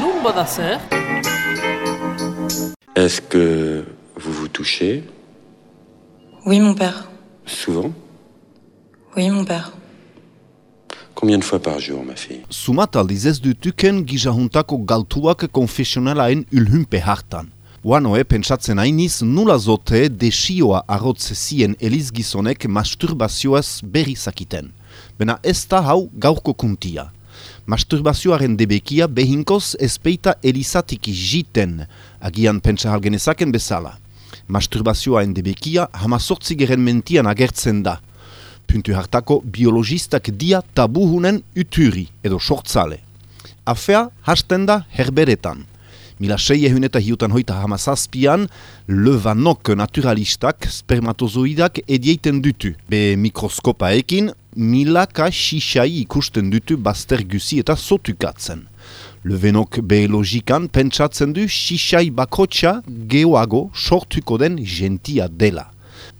Non bada zer? Est-ce que vous vous touchez? Oui, mon père. souvent? Oui, mon père. Combien de fois par jour, ma fille? Sumat aldiz ez dutuken gizahuntako galtuak konfesionalaen ülhünpe hartan. Uanoe pentsatzen hainiz nula zote desioa arrotze zien eliz gizonek masturbazioaz berri zakiten. Bena ez da hau gaurko kuntia. Masturbazioaren debekia behinkoz ezpeita elizatik jiten, agian pentsa halgenezaken bezala. Masturbazioaren debekia hamazortzigeren mentian agertzen da. Puntu hartako biologistak dia tabuhunen uturi edo sortzale. Afea hasten da herberetan. Mila sei ehun eta hiutan hoita hamazazpian, levanok naturalistak spermatozoidak edieiten dutu. Be mikroskopaekin, milaka xixai ikusten dutu bazter guzi eta sotukatzen. Levenok biologikan pentsatzen du xixai bakotxa geoago sortuko den gentia dela.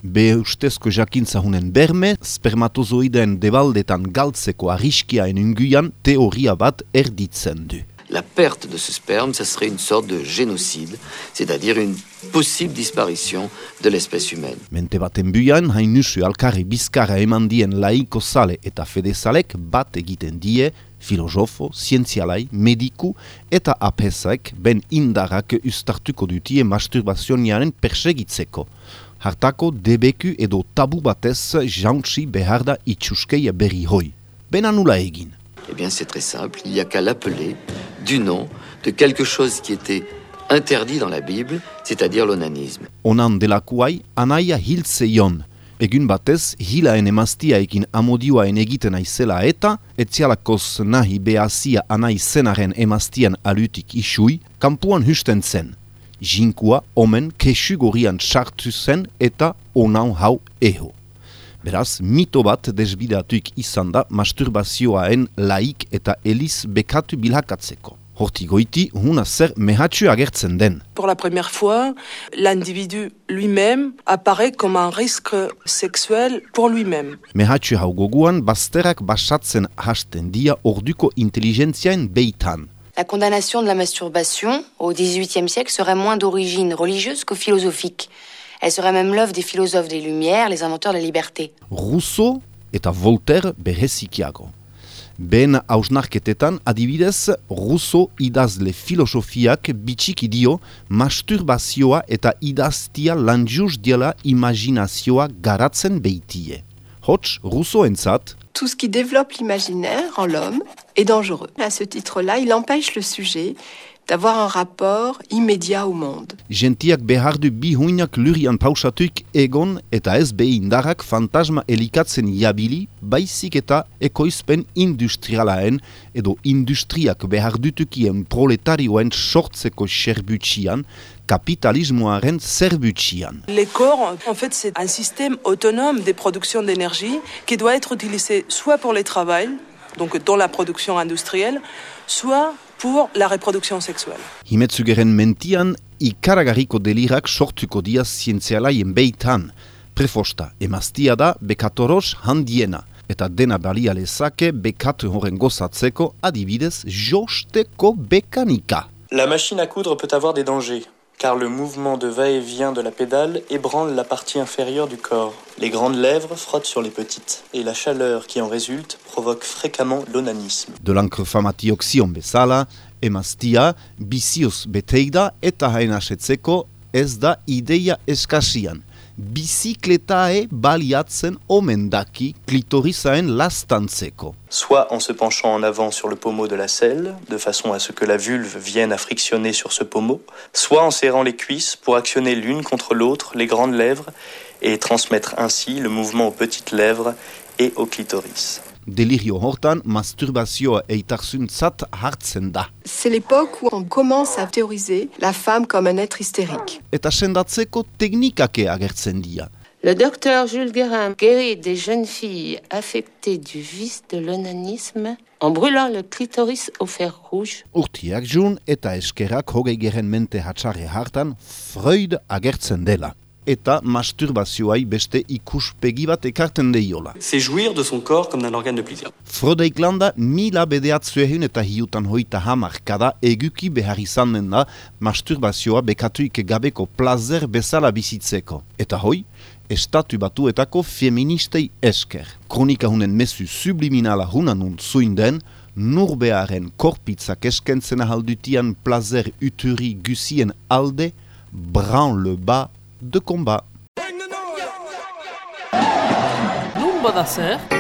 Be ustezko jakintzahunen berme, spermatozoiden debaldetan galtzeko arriskiaen unguian teoria bat erditzen du. La perte de ce sperme, ça serait une sorte de génocide, c'est-à-dire une possible disparition de l'espèce humaine. Mente baten buian, hainusu alkarri bizkarra eman dien laiko zale eta fedezalek bat egiten die, filosofo, zientzialai, mediku eta apesek ben indarrak ustartuko dutie masturbazioniaren persegitzeko. Hartako debeku edo tabu batez jauntsi behar da itxuskeia berri hoi. Bena nula egin? Eh bien, c'est très simple, il n'y a qu'à l'appeler du nom de quelque chose qui était interdit dans la Bible, c'est-à-dire l'onanisme. Onan delakuai anaia hiltzeion. Egun batez, hilaen emaztiaekin amodioaen egiten aizela eta, etzialakoz nahi behazia anai zenaren emaztian alutik isui, kampuan husten zen. Jinkua omen kesu gorian sartu zen eta onan hau eho. Beraz, mito bat desbidatuik izan da masturbazioaen laik eta eliz bekatu bilhakatzeko. Horti goiti, huna zer mehatxu agertzen den. Pour la première fois, l'individu lui-même apparaît comme un risque sexuel pour lui-même. Mehatxu hau goguan, basatzen hasten dia orduko intelligentziaen beitan. La condamnation de la masturbation au XVIIIe siècle serait moins d'origine religieuse que philosophique. Elle serait même l'œuvre des philosophes des Lumières, les inventeurs de la liberté. Rousseau eta Voltaire berezikiago. Ben hausnarketetan adibidez, Rousseau idazle filosofiak bitxiki dio masturbazioa eta idaztia lanjuz diela imaginazioa garatzen beitie. Hots, Rousseau entzat, Tout ce qui développe l'imaginaire en l'homme est dangereux. À ce titre-là, il empêche le sujet d'avoir un rapport immédiat au monde. Gentiak behar du bi huinak lurian pausatuik egon eta ez behindarrak fantasma elikatzen jabili, baizik eta ekoizpen industrialaen edo industriak behar dutukien proletarioen sortzeko serbutxian, kapitalismoaren zerbutxian. Les corps, en fait, c'est un système autonome de production d'énergie qui doit être utilisé soit pour le travail, donc dans la production industrielle, soit pour la reproduction sexuelle. Mentian, ikaragarriko delirak sortuko dia zientzialaien beitan. Prefosta, emaztia da bekatoros handiena, eta dena balia lezake bekatu horren gozatzeko adibidez josteko bekanika. La machine à coudre peut avoir des dangers, car le mouvement de va-et-vient de la pédale ébranle la partie inférieure du corps. Les grandes lèvres frottent sur les petites, et la chaleur qui en résulte provoque fréquemment l'onanisme. De lankrofamatioxion bezala, emaztia bizioz beteida eta hainasetzeko ez da ideia. Bizikletae baliatzen. Soit en se penchant en avant sur le pommeau de la selle, de façon à ce que la vulve vienne à frictionner sur ce pommeau, soit en serrant les cuisses pour actionner l'une contre l'autre les grandes lèvres et transmettre ainsi le mouvement aux petites lèvres et au clitoris. Delirio hortan masturbazioa eitarzuntzat hartzen da. C'est l'époque où on commence à théoriser la femme comme un être hystérique. Eta sendatzeko teknikake agertzen dira. Le docteur Jules Guérin guérit des jeunes filles affectées du vice de l'onanisme en brûlant le clitoris au fer rouge. Urtiak jun eta eskerak hogei geren mente hatxarre hartan Freud agertzen dela. Eta masturbazioai beste ikuspegi bat ekarten deiola. C'est jouir de son corps comme d'un organe de plaisir. Frodeik landa mila bedeatzuehun eta hiutan hoita hamarkada eguki behar izanen da masturbazioa bekatuik gabeko plazer bezala bizitzeko. Eta hoi, estatu batuetako feministei esker. Kronika hunen mesu subliminala hunanun zuinden, nurbearen korpitzak eskentzen ahaldutian plazer uturi gusien alde, branle bas de combat. Nun bada zer?